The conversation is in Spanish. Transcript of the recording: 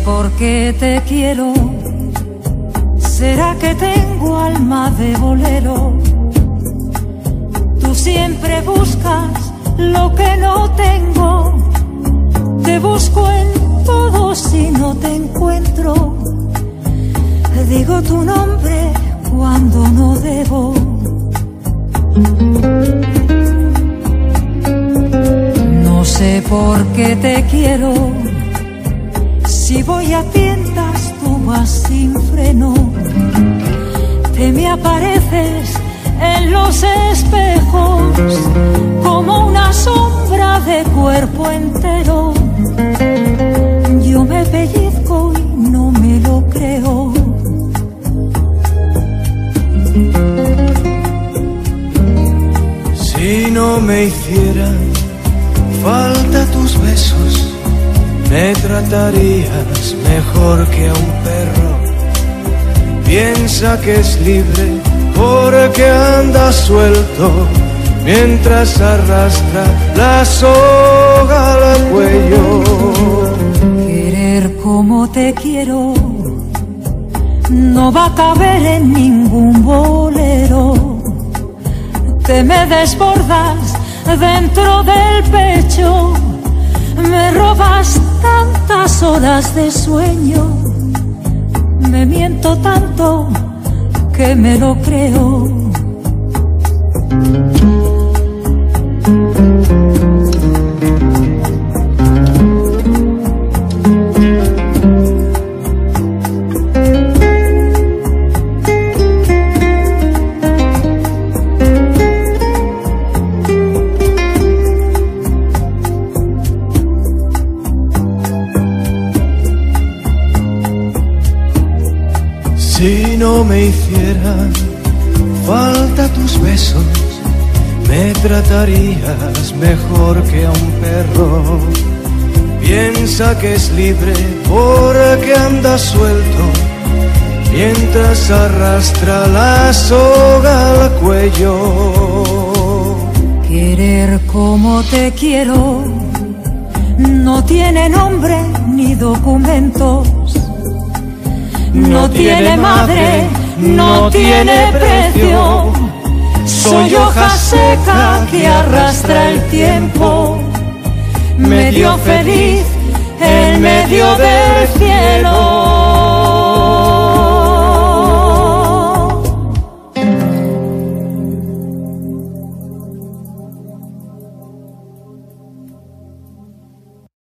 sé por qué te quiero. ¿Será que tengo alma de bolero? Tú siempre buscas lo que no tengo. Te busco en todo si no te encuentro. Digo tu nombre cuando no debo. No sé por qué te quiero. Si voy a tiendas, tú vas sin freno. Te me apareces en los espejos como una sombra de cuerpo entero. Yo me pellizco y no me lo creo. Si no me hicieran falta tus besos, me tratarías mejor que a un perro. Piensa que es libre porque anda suelto mientras arrastra la soga al cuello. Querer como te quiero no va a caber en ningún bolero. Te me desbordas dentro del pecho, de sueño, me miento tanto que me lo creo. Si no me hicieran falta tus besos, me tratarías mejor que a un perro. Piensa que es libre porque anda suelto, mientras arrastra la soga al cuello. Querer como te quiero no tiene nombre ni documentos. No tiene madre, no tiene precio. Soy hoja seca que arrastra el tiempo. Medio feliz en medio del cielo.